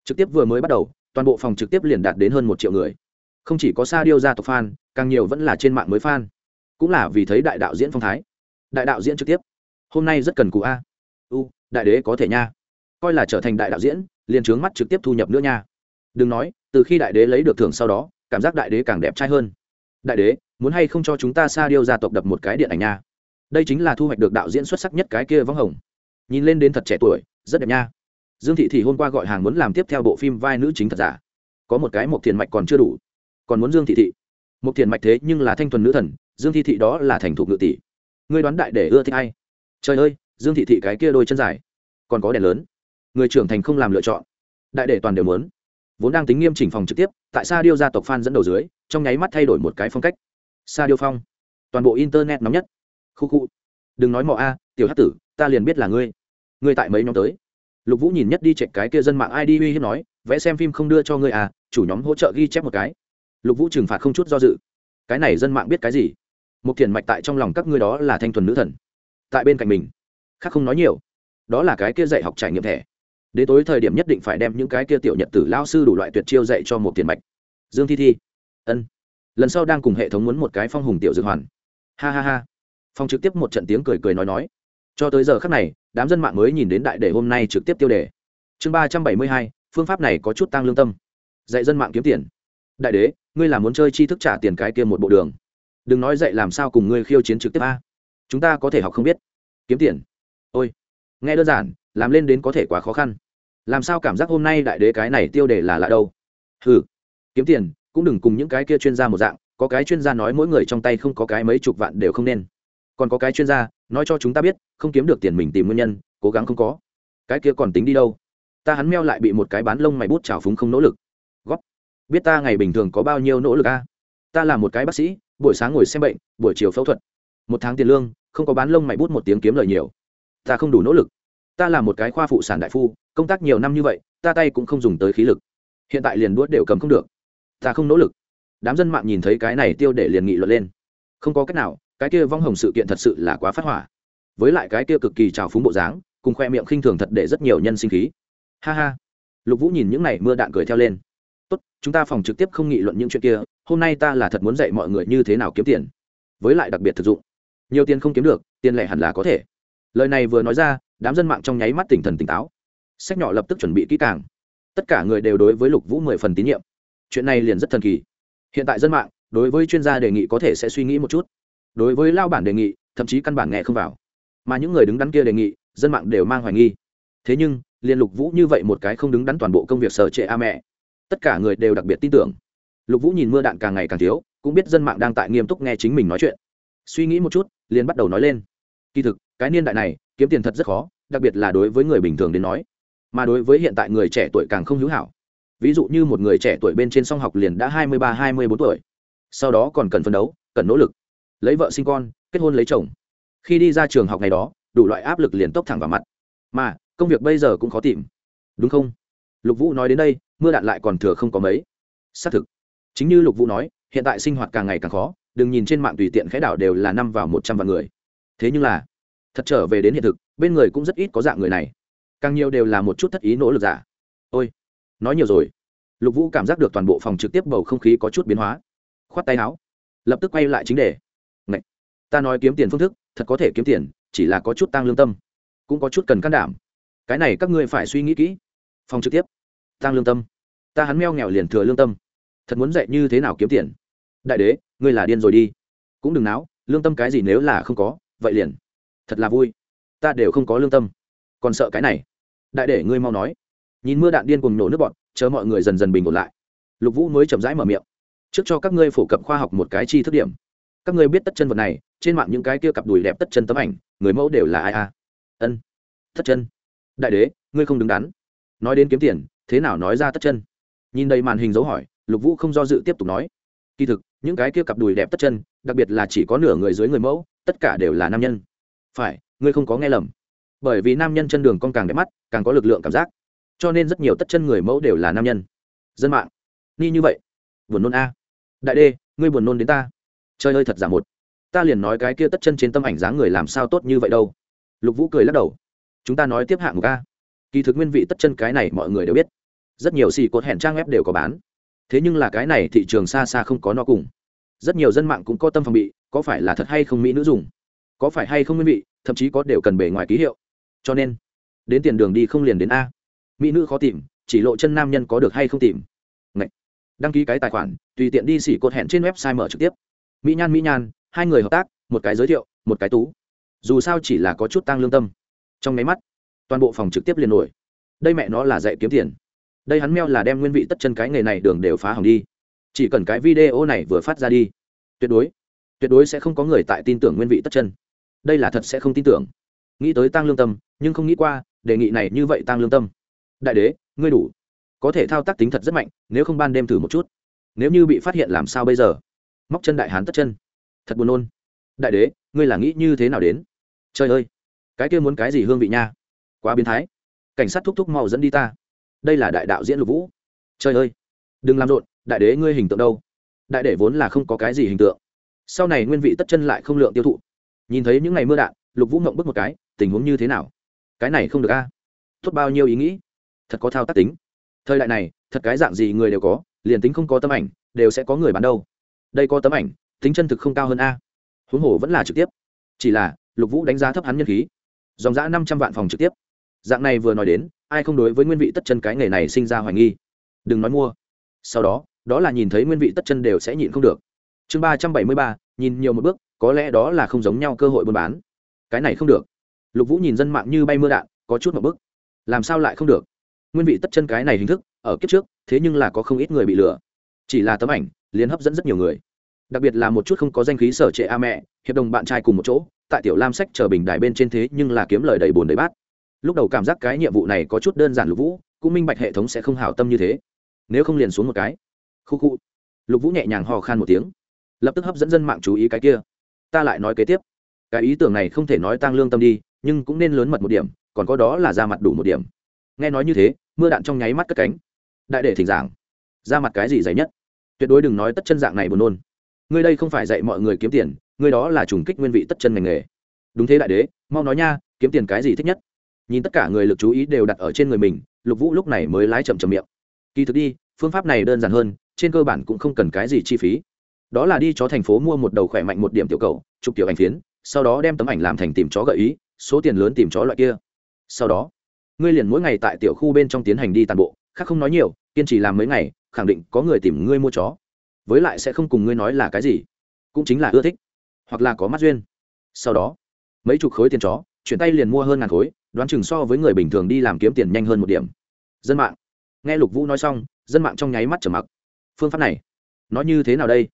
Trực tiếp vừa mới bắt đầu, toàn bộ phòng trực tiếp liền đạt đến hơn một triệu người. Không chỉ có sa điêu gia tộc fan, càng nhiều vẫn là trên mạng mới fan. Cũng là vì thấy đại đạo diễn phong thái. Đại đạo diễn trực tiếp. Hôm nay rất cần cụ a. U đại đế có thể nha. Coi là trở thành đại đạo diễn, liền trướng mắt trực tiếp thu nhập nữa nha. Đừng nói, từ khi đại đế lấy được thưởng sau đó, cảm giác đại đế càng đẹp trai hơn. Đại đế, muốn hay không cho chúng ta xa điêu gia tộc đập một cái điện ảnh nha? Đây chính là thu hoạch được đạo diễn xuất sắc nhất cái kia vắng hồng. Nhìn lên đến thật trẻ tuổi, rất đẹp nha. Dương thị thì hôm qua gọi hàng muốn làm tiếp theo bộ phim vai nữ chính thật giả. Có một cái một thiền mạch còn chưa đủ. Còn muốn dương thị thị. Một thiền mạch thế nhưng là thanh thuần nữ thần, dương thị thị đó là thành thục ngự tỷ. Ngươi đoán đại để ưa thích ai? Trời ơi dương thị thị cái kia đôi chân dài, còn có đèn lớn. Người trưởng thành không làm lựa chọn, đại để toàn đều muốn. Vốn đang tính nghiêm chỉnh phòng trực tiếp, tại sa điêu gia tộc phan dẫn đầu dưới, trong nháy mắt thay đổi một cái phong cách. Sa điêu phong, toàn bộ internet nóng nhất. Khu khu. Đừng nói mọ a, tiểu hát tử, ta liền biết là ngươi. Ngươi tại mấy nhóm tới? Lục vũ nhìn nhất đi chạy cái kia dân mạng id uy hiếp nói, vẽ xem phim không đưa cho ngươi à chủ nhóm hỗ trợ ghi chép một cái. Lục vũ trừng phạt không chút do dự. Cái này dân mạng biết cái gì? Một thiền mạch tại trong lòng các ngươi đó là thanh thuần nữ thần. Tại bên cạnh mình khác không nói nhiều. Đó là cái kia dạy học trải nghiệm thẻ. Đến tối thời điểm nhất định phải đem những cái kia tiểu nhật tử lao sư đủ loại tuyệt chiêu dạy cho một tiền mạch. Dương thi thi. Ân. Lần sau đang cùng hệ thống muốn một cái phong hùng tiểu dược hoàn. Ha ha ha. Phong trực tiếp một trận tiếng cười cười nói nói. Cho tới giờ khác này, đám dân mạng mới nhìn đến đại đề hôm nay trực tiếp tiêu đề. Chương ba trăm bảy mươi hai, phương pháp này có chút tăng lương tâm. Dạy dân mạng kiếm tiền. Đại đế, ngươi là muốn chơi chi thức trả tiền cái kia một bộ đường. Đừng nói dạy làm sao cùng ngươi khiêu chiến trực tiếp a. Chúng ta có thể học không biết. Kiếm tiền ôi, nghe đơn giản, làm lên đến có thể quá khó khăn. Làm sao cảm giác hôm nay đại đế cái này tiêu đề là lạ đâu? Ừ kiếm tiền, cũng đừng cùng những cái kia chuyên gia một dạng, có cái chuyên gia nói mỗi người trong tay không có cái mấy chục vạn đều không nên. Còn có cái chuyên gia, nói cho chúng ta biết, không kiếm được tiền mình tìm nguyên nhân, cố gắng không có. Cái kia còn tính đi đâu? Ta hắn meo lại bị một cái bán lông mày bút trào phúng không nỗ lực. Góp. Biết ta ngày bình thường có bao nhiêu nỗ lực a? Ta là một cái bác sĩ, buổi sáng ngồi xem bệnh, buổi chiều phẫu thuật. Một tháng tiền lương, không có bán lông mày bút một tiếng kiếm lời nhiều ta không đủ nỗ lực. Ta là một cái khoa phụ sản đại phu, công tác nhiều năm như vậy, ta tay cũng không dùng tới khí lực. Hiện tại liền đuốt đều cầm không được. Ta không nỗ lực. Đám dân mạng nhìn thấy cái này tiêu để liền nghị luận lên. Không có cách nào, cái kia vong hồng sự kiện thật sự là quá phát hỏa. Với lại cái kia cực kỳ trào phúng bộ dáng, cùng khoe miệng khinh thường thật để rất nhiều nhân sinh khí. Ha ha. Lục vũ nhìn những n à y mưa đạn cười theo lên. Tốt, chúng ta phòng trực tiếp không nghị luận những chuyện kia, hôm nay ta là thật muốn dạy mọi người như thế nào kiếm tiền. Với lại đặc biệt thực dụng. Nhiều tiền không kiếm được, tiền lẻ hẳn là có thể lời này vừa nói ra, đám dân mạng trong nháy mắt tỉnh thần tỉnh táo. Sách nhỏ lập tức chuẩn bị kỹ càng. Tất cả người đều đối với lục vũ mười phần tín nhiệm. Chuyện này liền rất thần kỳ. Hiện tại dân mạng, đối với chuyên gia đề nghị có thể sẽ suy nghĩ một chút. Đối với lao bản đề nghị, thậm chí căn bản nghe không vào. Mà những người đứng đắn kia đề nghị, dân mạng đều mang hoài nghi. Thế nhưng, liền lục vũ như vậy một cái không đứng đắn toàn bộ công việc sở trệ a mẹ. Tất cả người đều đặc biệt tin tưởng. Lục vũ nhìn mưa đạn càng ngày càng thiếu, cũng biết dân mạng đang tại nghiêm túc nghe chính mình nói chuyện. Suy nghĩ một chút, liền bắt đầu nói lên. Kỳ thực cái niên đại này, kiếm tiền thật rất khó, đặc biệt là đối với người bình thường đến nói. Mà đối với hiện tại người trẻ tuổi càng không hữu hảo. Ví dụ như một người trẻ tuổi bên trên song học liền đã hai mươi ba, hai mươi bốn tuổi. Sau đó còn cần phấn đấu, cần nỗ lực. Lấy vợ sinh con, kết hôn lấy chồng. Khi đi ra trường học ngày đó, đủ loại áp lực liền tốc thẳng vào mặt. Mà, công việc bây giờ cũng khó tìm. Đúng không? Lục vũ nói đến đây, mưa đạn lại còn thừa không có mấy. Xác thực. Chính như lục vũ nói, hiện tại sinh hoạt càng ngày càng khó, đừng nhìn trên mạng tùy tiện khẽ đảo đều là năm vào một trăm vạn người. Thế nhưng là thật trở về đến hiện thực, bên người cũng rất ít có dạng người này. Càng nhiều đều là một chút thất ý nỗ lực giả. Ôi, nói nhiều rồi. Lục vũ cảm giác được toàn bộ phòng trực tiếp bầu không khí có chút biến hóa. Khoát tay áo, lập tức quay lại chính đề. Ngậy! ta nói kiếm tiền phương thức, thật có thể kiếm tiền, chỉ là có chút tăng lương tâm, cũng có chút cần can đảm. Cái này các ngươi phải suy nghĩ kỹ. Phòng trực tiếp, tăng lương tâm. Ta hắn meo nghèo liền thừa lương tâm. Thật muốn dạy như thế nào kiếm tiền? Đại đế, ngươi là điên rồi đi. Cũng đừng náo, lương tâm cái gì nếu là không có, vậy liền thật là vui. Ta đều không có lương tâm. Còn sợ cái này. Đại để ngươi mau nói. Nhìn mưa đạn điên cùng nổ nước bọn chờ mọi người dần dần bình ổn lại. Lục vũ mới chậm rãi mở miệng. Trước cho các ngươi phổ cập khoa học một cái chi thức điểm. Các ngươi biết tất chân vật này, trên mạng những cái kia cặp đùi đẹp tất chân tấm ảnh, người mẫu đều là ai a? Ân, tất chân. Đại đế, ngươi không đứng đắn. Nói đến kiếm tiền, thế nào nói ra tất chân? Nhìn đây màn hình dấu hỏi, lục vũ không do dự tiếp tục nói. Kỳ thực, những cái kia cặp đùi đẹp tất chân, đặc biệt là chỉ có nửa người dưới người mẫu, tất cả đều là nam nhân phải, ngươi không có nghe lầm. Bởi vì nam nhân chân đường con càng đẹp mắt, càng có lực lượng cảm giác. Cho nên rất nhiều tất chân người mẫu đều là nam nhân. Dân mạng. Ni như vậy. Buồn nôn a. Đại đê, ngươi buồn nôn đến ta. Chơi ơi, thật giả một. Ta liền nói cái kia tất chân trên tâm ảnh dáng người làm sao tốt như vậy đâu. Lục vũ cười lắc đầu. Chúng ta nói tiếp hạng một ca kỳ thực nguyên vị tất chân cái này mọi người đều biết. Rất nhiều xì cột hẹn trang web đều có bán. Thế nhưng là cái này thị trường xa xa không có nó cùng. Rất nhiều dân mạng cũng có tâm phòng bị, có phải là thật hay không mỹ nữ dùng có phải hay không nguyên vị, thậm chí có đều cần bề ngoài ký hiệu. Cho nên, đến tiền đường đi không liền đến a. Mỹ nữ khó tìm, chỉ lộ chân nam nhân có được hay không tìm. Ngậy. đăng ký cái tài khoản, tùy tiện đi xỉ cột hẹn trên website mở trực tiếp. Mỹ nhan mỹ nhan, hai người hợp tác, một cái giới thiệu, một cái tú. Dù sao chỉ là có chút tăng lương tâm. Trong máy mắt, toàn bộ phòng trực tiếp liền nổi. Đây mẹ nó là dạy kiếm tiền. Đây hắn meo là đem nguyên vị tất chân cái nghề này đường đều phá hỏng đi. Chỉ cần cái video này vừa phát ra đi, tuyệt đối tuyệt đối sẽ không có người tại tin tưởng nguyên vị tất chân đây là thật sẽ không tin tưởng. Nghĩ tới tăng lương tâm, nhưng không nghĩ qua, đề nghị này như vậy tăng lương tâm. Đại đế, ngươi đủ. Có thể thao tác tính thật rất mạnh, nếu không ban đêm thử một chút. Nếu như bị phát hiện làm sao bây giờ? Móc chân đại hán tất chân. Thật buồn nôn. Đại đế, ngươi là nghĩ như thế nào đến? Trời ơi! Cái kia muốn cái gì hương vị nha? Quá biến thái. Cảnh sát thúc thúc mau dẫn đi ta. Đây là đại đạo diễn lục vũ. Trời ơi! Đừng làm rộn, đại đế ngươi hình tượng đâu? Đại đế vốn là không có cái gì hình tượng. Sau này nguyên vị tất chân lại không lượng tiêu thụ nhìn thấy những ngày mưa đạn, lục vũ ngộng bước một cái, tình huống như thế nào? Cái này không được a. Tốt bao nhiêu ý nghĩ. Thật có thao tác tính. Thời đại này, thật cái dạng gì người đều có, liền tính không có tấm ảnh, đều sẽ có người bán đâu. Đây có tấm ảnh, tính chân thực không cao hơn a. Huống hồ vẫn là trực tiếp. Chỉ là, lục vũ đánh giá thấp hắn nhân khí. Dòng giã năm trăm vạn phòng trực tiếp. Dạng này vừa nói đến, ai không đối với nguyên vị tất chân cái nghề này sinh ra hoài nghi? Đừng nói mua. Sau đó đó là nhìn thấy nguyên vị tất chân đều sẽ nhịn không được. Chương ba trăm bảy mươi ba, nhìn nhiều một bước có lẽ đó là không giống nhau cơ hội buôn bán. Cái này không được. Lục vũ nhìn dân mạng như bay mưa đạn, có chút một bức. Làm sao lại không được? Nguyên vị tất chân cái này hình thức, ở kiếp trước, thế nhưng là có không ít người bị lừa. Chỉ là tấm ảnh, liền hấp dẫn rất nhiều người. Đặc biệt là một chút không có danh khí sở trệ a mẹ, hiệp đồng bạn trai cùng một chỗ, tại tiểu lam sách chờ bình đài bên trên thế nhưng là kiếm lời đầy bồn đầy bát. Lúc đầu cảm giác cái nhiệm vụ này có chút đơn giản lục vũ, cũng minh bạch hệ thống sẽ không hảo tâm như thế. Nếu không liền xuống một cái. Khu khu. Lục vũ nhẹ nhàng hò khan một tiếng. Lập tức hấp dẫn dân mạng chú ý cái kia ta lại nói kế tiếp. Cái ý tưởng này không thể nói tăng lương tâm đi, nhưng cũng nên lớn mật một điểm, còn có đó là ra mặt đủ một điểm. Nghe nói như thế, mưa đạn trong nháy mắt cất cánh. Đại để thỉnh giảng. Ra mặt cái gì dày nhất? Tuyệt đối đừng nói tất chân dạng này buồn nôn. Ngươi đây không phải dạy mọi người kiếm tiền, ngươi đó là trùng kích nguyên vị tất chân ngành nghề. Đúng thế đại đế, mau nói nha, kiếm tiền cái gì thích nhất? Nhìn tất cả người lực chú ý đều đặt ở trên người mình, lục vũ lúc này mới lái chậm chậm miệng. Kỳ thực đi, phương pháp này đơn giản hơn, trên cơ bản cũng không cần cái gì chi phí đó là đi chó thành phố mua một đầu khỏe mạnh một điểm tiểu cầu, chụp tiểu ảnh phiến, sau đó đem tấm ảnh làm thành tìm chó gợi ý, số tiền lớn tìm chó loại kia. Sau đó, ngươi liền mỗi ngày tại tiểu khu bên trong tiến hành đi toàn bộ, khác không nói nhiều, kiên trì làm mấy ngày, khẳng định có người tìm ngươi mua chó. Với lại sẽ không cùng ngươi nói là cái gì, cũng chính là ưa thích, hoặc là có mắt duyên. Sau đó, mấy chục khối tiền chó, chuyển tay liền mua hơn ngàn khối, đoán chừng so với người bình thường đi làm kiếm tiền nhanh hơn một điểm. Dân mạng. Nghe lục vũ nói xong, dân mạng trong nháy mắt trở mặc. Phương pháp này, nó như thế nào đây?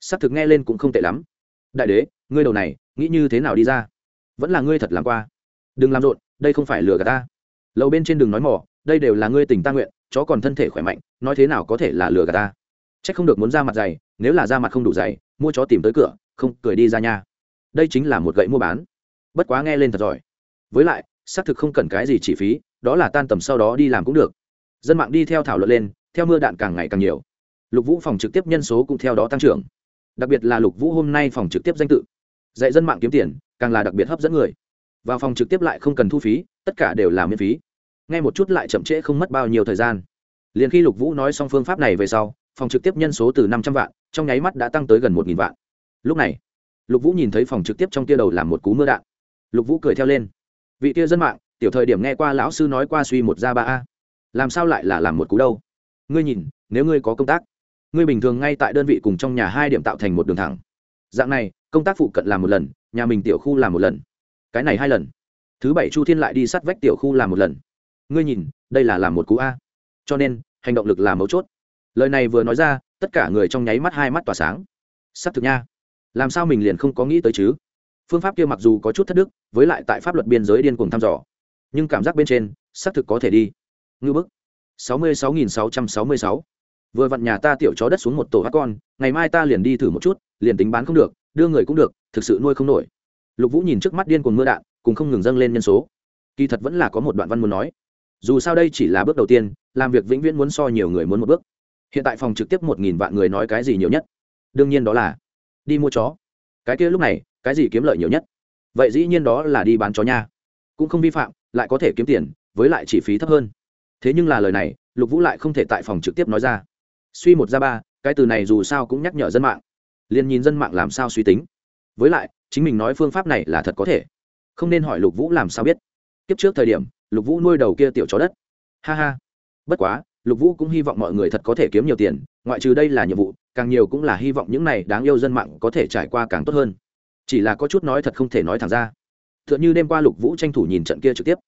Xác thực nghe lên cũng không tệ lắm. Đại đế, ngươi đầu này, nghĩ như thế nào đi ra? Vẫn là ngươi thật làm qua. Đừng làm rộn, đây không phải lừa gạt ta. Lầu bên trên đường nói mỏ, đây đều là ngươi tình ta nguyện, chó còn thân thể khỏe mạnh, nói thế nào có thể là lừa gạt ta? C h ắ c không được muốn ra mặt dày, nếu là ra mặt không đủ dày, mua chó tìm tới cửa, không, cười đi ra nhà đây chính là một gậy mua bán. Bất quá nghe lên thật giỏi. Với lại xác thực không cần cái gì chi phí, đó là tan tầm sau đó đi làm cũng được. Dân mạng đi theo thảo luận lên, theo mưa đạn càng ngày càng nhiều. Lục vũ phòng trực tiếp nhân số cũng theo đó tăng trưởng đặc biệt là lục vũ hôm nay phòng trực tiếp danh tự. Dạy dân mạng kiếm tiền, càng là đặc biệt hấp dẫn người. Vào phòng trực tiếp lại không cần thu phí, tất cả đều là miễn phí. Ngay một chút lại chậm trễ không mất bao nhiêu thời gian. Liền khi lục vũ nói xong phương pháp này về sau, phòng trực tiếp nhân số từ năm trăm vạn, trong nháy mắt đã tăng tới gần một nghìn vạn. Lúc này, lục vũ nhìn thấy phòng trực tiếp trong tia đầu làm một cú mưa đạn. Lục vũ cười theo lên. Vị tia dân mạng, tiểu thời điểm nghe qua lão sư nói qua suy một ra ba a. Làm sao lại là làm một cú đâu? Ngươi nhìn, nếu ngươi có công tác ngươi bình thường ngay tại đơn vị cùng trong nhà hai điểm tạo thành một đường thẳng. Dạng này, công tác phụ cận làm một lần, nhà mình tiểu khu làm một lần. Cái này hai lần. Thứ bảy chu thiên lại đi sát vách tiểu khu làm một lần. Ngươi nhìn, đây là làm một cú a. Cho nên, hành động lực là mấu chốt. Lời này vừa nói ra, tất cả người trong nháy mắt hai mắt tỏa sáng. S ắ c thực nha. Làm sao mình liền không có nghĩ tới chứ? Phương pháp kia mặc dù có chút thất đức, với lại tại pháp luật biên giới điên cùng thăm dò. Nhưng cảm giác bên trên xác thực có thể đi. Ngư bức. sáu mươi sáu nghìn sáu trăm sáu mươi sáu vừa vặn nhà ta tiểu chó đất xuống một tổ hát con, ngày mai ta liền đi thử một chút, liền tính bán không được, đưa người cũng được, thực sự nuôi không nổi. Lục vũ nhìn trước mắt điên cuồng mưa đạn, cùng không ngừng dâng lên nhân số. Kỳ thật vẫn là có một đoạn văn muốn nói. Dù sao đây chỉ là bước đầu tiên, làm việc vĩnh viễn muốn so nhiều người muốn một bước. Hiện tại phòng trực tiếp một nghìn vạn người nói cái gì nhiều nhất? Đương nhiên đó là đi mua chó. Cái kia lúc này, cái gì kiếm lợi nhiều nhất? Vậy dĩ nhiên đó là đi bán chó nha. Cũng không vi phạm, lại có thể kiếm tiền, với lại chi phí thấp hơn. Thế nhưng là lời này, lục vũ lại không thể tại phòng trực tiếp nói ra suy một ra ba, cái từ này dù sao cũng nhắc nhở dân mạng. Liền nhìn dân mạng làm sao suy tính. Với lại, chính mình nói phương pháp này là thật có thể. Không nên hỏi lục vũ làm sao biết. Kiếp trước thời điểm, lục vũ nuôi đầu kia tiểu chó đất. Ha ha. Bất quá, lục vũ cũng hy vọng mọi người thật có thể kiếm nhiều tiền, ngoại trừ đây là nhiệm vụ, càng nhiều cũng là hy vọng những này đáng yêu dân mạng có thể trải qua càng tốt hơn. Chỉ là có chút nói thật không thể nói thẳng ra. T h ư ợ n h ư đêm qua lục vũ tranh thủ nhìn trận kia trực tiếp.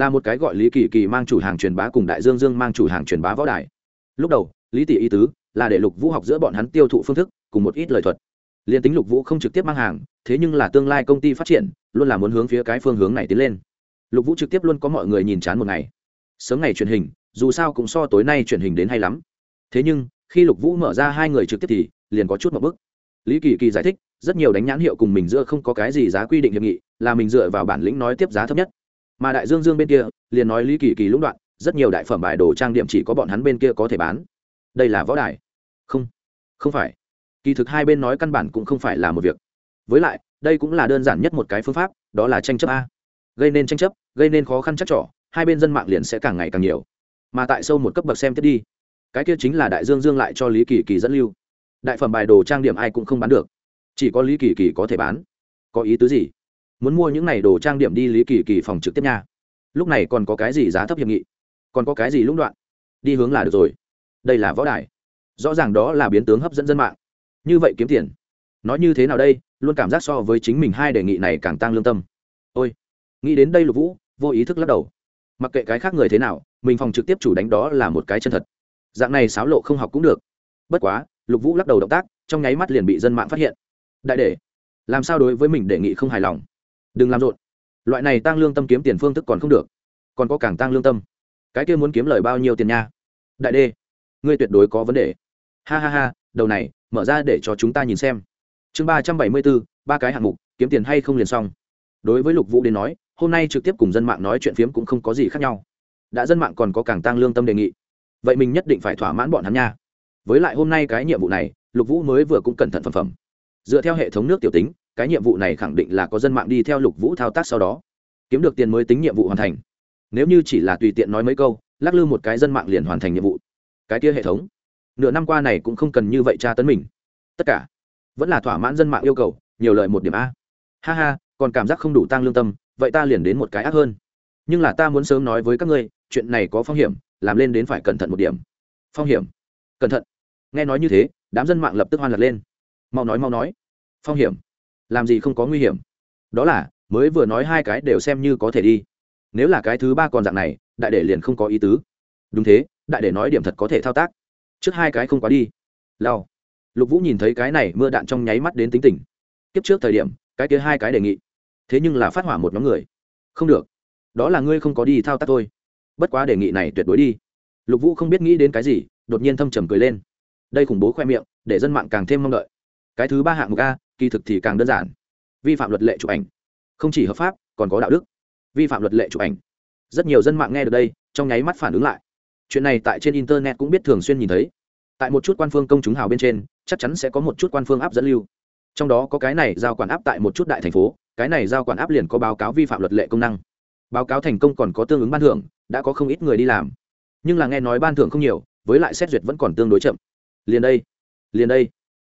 Là một cái gọi lý kỳ kỳ mang chủ hàng truyền bá cùng đại dương dương mang chủ hàng truyền bá võ đài. Lúc đầu lý tỷ ý tứ là để lục vũ học giữa bọn hắn tiêu thụ phương thức cùng một ít lời thuật. Liền tính lục vũ không trực tiếp mang hàng, thế nhưng là tương lai công ty phát triển, luôn là muốn hướng phía cái phương hướng này tiến lên. Lục vũ trực tiếp luôn có mọi người nhìn chán một ngày. Sớm ngày truyền hình, dù sao cũng so tối nay truyền hình đến hay lắm. Thế nhưng, khi lục vũ mở ra hai người trực tiếp thì, liền có chút một bức. Lý kỳ kỳ giải thích, rất nhiều đánh nhãn hiệu cùng mình giữa không có cái gì giá quy định hiệp nghị, là mình dựa vào bản lĩnh nói tiếp giá thấp nhất. Mà đại dương dương bên kia, liền nói lý kỳ kỳ lũng đoạn, rất nhiều đại phẩm bài đồ trang điểm chỉ có bọn hắn bên kia có thể bán đây là võ đài. Không không phải. Kỳ thực hai bên nói căn bản cũng không phải là một việc. Với lại, đây cũng là đơn giản nhất một cái phương pháp, đó là tranh chấp a. Gây nên tranh chấp, gây nên khó khăn chắc trỏ hai bên dân mạng liền sẽ càng ngày càng nhiều. Mà tại sâu một cấp bậc xem tiếp đi. Cái kia chính là đại dương dương lại cho lý kỳ kỳ dẫn lưu. Đại phẩm bài đồ trang điểm ai cũng không bán được. Chỉ có lý kỳ kỳ có thể bán. Có ý tứ gì? Muốn mua những này đồ trang điểm đi lý kỳ kỳ phòng trực tiếp nha. Lúc này còn có cái gì giá thấp hiệp nghị? Còn có cái gì lũng đoạn? Đi hướng là được rồi đây là võ đài. Rõ ràng đó là biến tướng hấp dẫn dân mạng. Như vậy kiếm tiền. Nói như thế nào đây, luôn cảm giác so với chính mình hai đề nghị này càng tăng lương tâm. Ôi, nghĩ đến đây lục vũ, vô ý thức lắc đầu. Mặc kệ cái khác người thế nào, mình phòng trực tiếp chủ đánh đó là một cái chân thật. Dạng này xáo lộ không học cũng được. Bất quá, lục vũ lắc đầu động tác, trong nháy mắt liền bị dân mạng phát hiện. Đại để làm sao đối với mình đề nghị không hài lòng? Đừng làm rộn. Loại này tăng lương tâm kiếm tiền phương thức còn không được. Còn có càng tăng lương tâm. Cái kia muốn kiếm lời bao nhiêu tiền nha? Đại đê ngươi tuyệt đối có vấn đề. Ha ha ha, đầu này, mở ra để cho chúng ta nhìn xem. Chương ba trăm bảy mươi bốn, ba cái hạng mục, kiếm tiền hay không liền xong. Đối với lục vũ đến nói, hôm nay trực tiếp cùng dân mạng nói chuyện phiếm cũng không có gì khác nhau. Đã dân mạng còn có càng tăng lương tâm đề nghị. Vậy mình nhất định phải thỏa mãn bọn hắn nha. Với lại hôm nay cái nhiệm vụ này, lục vũ mới vừa cũng cẩn thận phẩm phẩm. Dựa theo hệ thống nước tiểu tính, cái nhiệm vụ này khẳng định là có dân mạng đi theo lục vũ thao tác sau đó. Kiếm được tiền mới tính nhiệm vụ hoàn thành. Nếu như chỉ là tùy tiện nói mấy câu, lắc lư một cái dân mạng liền hoàn thành nhiệm vụ cái kia hệ thống. Nửa năm qua này cũng không cần như vậy tra tấn mình. Tất cả vẫn là thỏa mãn dân mạng yêu cầu, nhiều lợi một điểm a. Ha ha, còn cảm giác không đủ tăng lương tâm, vậy ta liền đến một cái ác hơn. Nhưng là ta muốn sớm nói với các ngươi, chuyện này có phong hiểm, làm lên đến phải cẩn thận một điểm. Phong hiểm. Cẩn thận. Nghe nói như thế, đám dân mạng lập tức hoan lật lên. Mau nói mau nói. Phong hiểm. Làm gì không có nguy hiểm? Đó là, mới vừa nói hai cái đều xem như có thể đi. Nếu là cái thứ ba còn dạng này, đại để liền không có ý tứ. Đúng thế đại để nói điểm thật có thể thao tác. Trước hai cái không quá đi. Lao lục vũ nhìn thấy cái này mưa đạn trong nháy mắt đến tính tình. Kiếp trước thời điểm, cái kia hai cái đề nghị. Thế nhưng là phát hỏa một nhóm người. Không được. Đó là ngươi không có đi thao tác thôi. Bất quá đề nghị này tuyệt đối đi. Lục vũ không biết nghĩ đến cái gì, đột nhiên thâm trầm cười lên. Đây khủng bố khoe miệng, để dân mạng càng thêm mong đợi. Cái thứ ba hạng mục a, kỳ thực thì càng đơn giản. Vi phạm luật lệ chụp ảnh. Không chỉ hợp pháp, còn có đạo đức. Vi phạm luật lệ chụp ảnh. Rất nhiều dân mạng nghe được đây, trong nháy mắt phản ứng lại chuyện này tại trên internet cũng biết thường xuyên nhìn thấy. Tại một chút quan phương công chúng hào bên trên, chắc chắn sẽ có một chút quan phương áp dẫn lưu. Trong đó có cái này giao quản áp tại một chút đại thành phố, cái này giao quản áp liền có báo cáo vi phạm luật lệ công năng. Báo cáo thành công còn có tương ứng ban thưởng, đã có không ít người đi làm. Nhưng là nghe nói ban thưởng không nhiều, với lại xét duyệt vẫn còn tương đối chậm. Liền đây liền đây.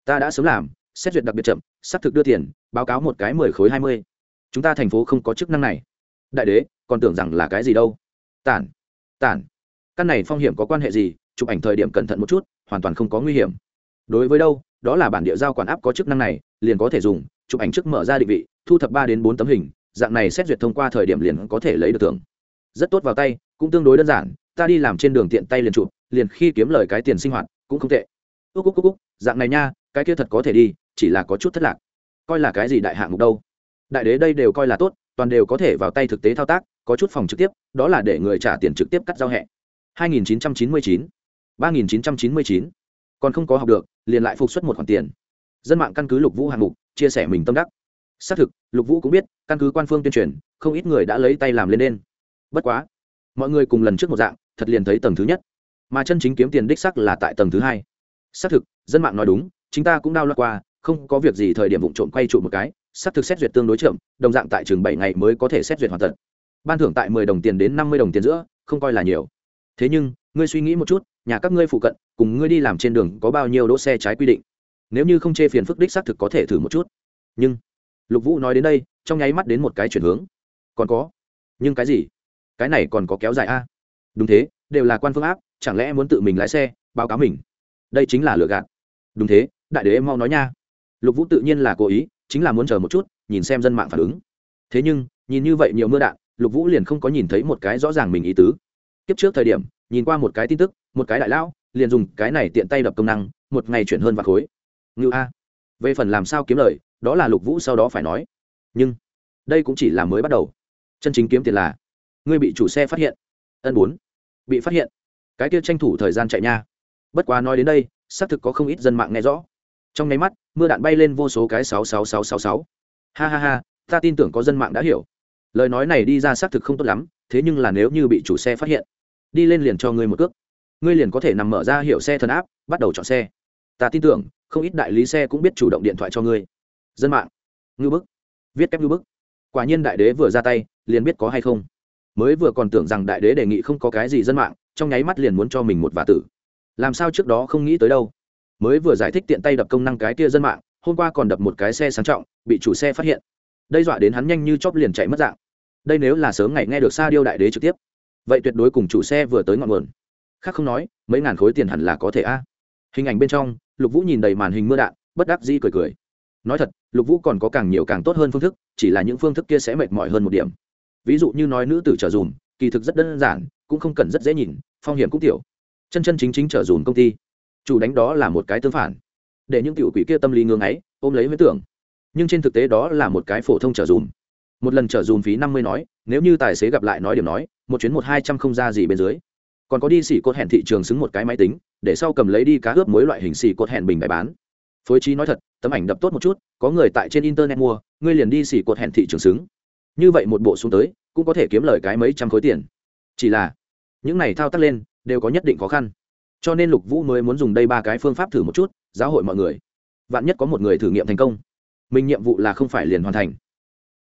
Ta đã sớm làm, xét duyệt đặc biệt chậm, xác thực đưa tiền, báo cáo một cái mười khối hai mươi. Chúng ta thành phố không có chức năng này. Đại đế, còn tưởng rằng là cái gì đâu. Tản tản căn này phong hiểm có quan hệ gì, chụp ảnh thời điểm cẩn thận một chút, hoàn toàn không có nguy hiểm. Đối với đâu, đó là bản địa giao quản áp có chức năng này, liền có thể dùng, chụp ảnh trước mở ra định vị, thu thập ba đến bốn tấm hình, dạng này xét duyệt thông qua thời điểm liền có thể lấy được thưởng. Rất tốt vào tay, cũng tương đối đơn giản, ta đi làm trên đường tiện tay liền chụp, liền khi kiếm lời cái tiền sinh hoạt, cũng không tệ. Úc úc úc úc, dạng này nha, cái kia thật có thể đi, chỉ là có chút thất lạc. Coi là cái gì đại hạng mục đâu? Đại đế đây đều coi là tốt, toàn đều có thể vào tay thực tế thao tác, có chút phòng trực tiếp, đó là để người trả tiền trực tiếp cắt giao hẹ. 2999 3999 còn không có học được, liền lại phục xuất một khoản tiền. Dân mạng căn cứ lục vũ hạng mục, chia sẻ mình tâm đắc. Xác thực, lục vũ cũng biết, căn cứ quan phương tuyên truyền, không ít người đã lấy tay làm lên đen. Bất quá, mọi người cùng lần trước một dạng, thật liền thấy tầng thứ nhất. Mà chân chính kiếm tiền đích xác là tại tầng thứ hai. Xác thực, dân mạng nói đúng chúng ta cũng đau loạt qua, không có việc gì thời điểm vụng trộm quay trụ một cái, xác thực xét duyệt tương đối chậm, đồng dạng tại trường bảy ngày mới có thể xét duyệt hoàn tất. ban thưởng tại mười đồng tiền đến năm mươi đồng tiền giữa, không coi là nhiều thế nhưng, ngươi suy nghĩ một chút, nhà các ngươi phụ cận, cùng ngươi đi làm trên đường có bao nhiêu đỗ xe trái quy định? Nếu như không chê phiền phức đích xác thực có thể thử một chút. Nhưng, lục vũ nói đến đây, trong nháy mắt đến một cái chuyển hướng. Còn có? Nhưng cái gì? Cái này còn có kéo dài a? Đúng thế, đều là quan phương áp, chẳng lẽ muốn tự mình lái xe, báo cáo mình? Đây chính là lừa gạt. Đúng thế, đại đế em mau nói nha. Lục vũ tự nhiên là cố ý, chính là muốn chờ một chút, nhìn xem dân mạng phản ứng. Thế nhưng, nhìn như vậy nhiều mưa đạn, lục vũ liền không có nhìn thấy một cái rõ ràng mình ý tứ kiếp trước thời điểm, nhìn qua một cái tin tức, một cái đại lão, liền dùng cái này tiện tay đập công năng, một ngày chuyển hơn vạt khối. Ngự a. Về phần làm sao kiếm lời, đó là lục vũ sau đó phải nói. Nhưng, đây cũng chỉ là mới bắt đầu. Chân chính kiếm tiền là, ngươi bị chủ xe phát hiện. Ân bốn. Bị phát hiện. Cái kia tranh thủ thời gian chạy nha. Bất quá nói đến đây, xác thực có không ít dân mạng nghe rõ. Trong nháy mắt, mưa đạn bay lên vô số cái sáu sáu sáu sáu sáu. Ha ha ha, ta tin tưởng có dân mạng đã hiểu. Lời nói này đi ra xác thực không tốt lắm thế nhưng là nếu như bị chủ xe phát hiện, đi lên liền cho ngươi một cước. Ngươi liền có thể nằm mở ra hiệu xe thần áp, bắt đầu chọn xe. Ta tin tưởng, không ít đại lý xe cũng biết chủ động điện thoại cho ngươi. Dân mạng. Ngư bức. Viết kép ngư bức. Quả nhiên đại đế vừa ra tay, liền biết có hay không. Mới vừa còn tưởng rằng đại đế đề nghị không có cái gì dân mạng, trong nháy mắt liền muốn cho mình một vả tử. Làm sao trước đó không nghĩ tới đâu. Mới vừa giải thích tiện tay đập công năng cái kia dân mạng, hôm qua còn đập một cái xe sang trọng, bị chủ xe phát hiện. Đây dọa đến hắn nhanh như chóp liền chạy mất dạng đây nếu là sớm ngày nghe được sa điêu đại đế trực tiếp, vậy tuyệt đối cùng chủ xe vừa tới ngọn nguồn. Khác không nói, mấy ngàn khối tiền hẳn là có thể a. Hình ảnh bên trong, lục vũ nhìn đầy màn hình mưa đạn, bất đắc dĩ cười cười. Nói thật, lục vũ còn có càng nhiều càng tốt hơn phương thức, chỉ là những phương thức kia sẽ mệt mỏi hơn một điểm. Ví dụ như nói nữ tử trở dùm, kỳ thực rất đơn giản, cũng không cần rất dễ nhìn, phong hiểm cũng tiểu. Chân chân chính chính trở dùm công ty. Chủ đánh đó là một cái tương phản. Để những tiểu quỷ kia tâm lý ngưng ấy, ôm lấy huyết tưởng. Nhưng trên thực tế đó là một cái phổ thông trở dùm một lần trở dùm phí năm mươi nói, nếu như tài xế gặp lại nói điểm nói, một chuyến một hai trăm không ra gì bên dưới. Còn có đi xỉ cốt hẹn thị trường xứng một cái máy tính, để sau cầm lấy đi cá ướp mối loại hình xỉ cốt hẹn bình bày bán. Phối trí nói thật, tấm ảnh đập tốt một chút, có người tại trên internet mua, ngươi liền đi xỉ cốt hẹn thị trường xứng. Như vậy một bộ xuống tới, cũng có thể kiếm lời cái mấy trăm khối tiền. Chỉ là, những này thao tác lên, đều có nhất định khó khăn. Cho nên lục vũ mới muốn dùng đây ba cái phương pháp thử một chút, giáo hội mọi người. Vạn nhất có một người thử nghiệm thành công. Mình nhiệm vụ là không phải liền hoàn thành.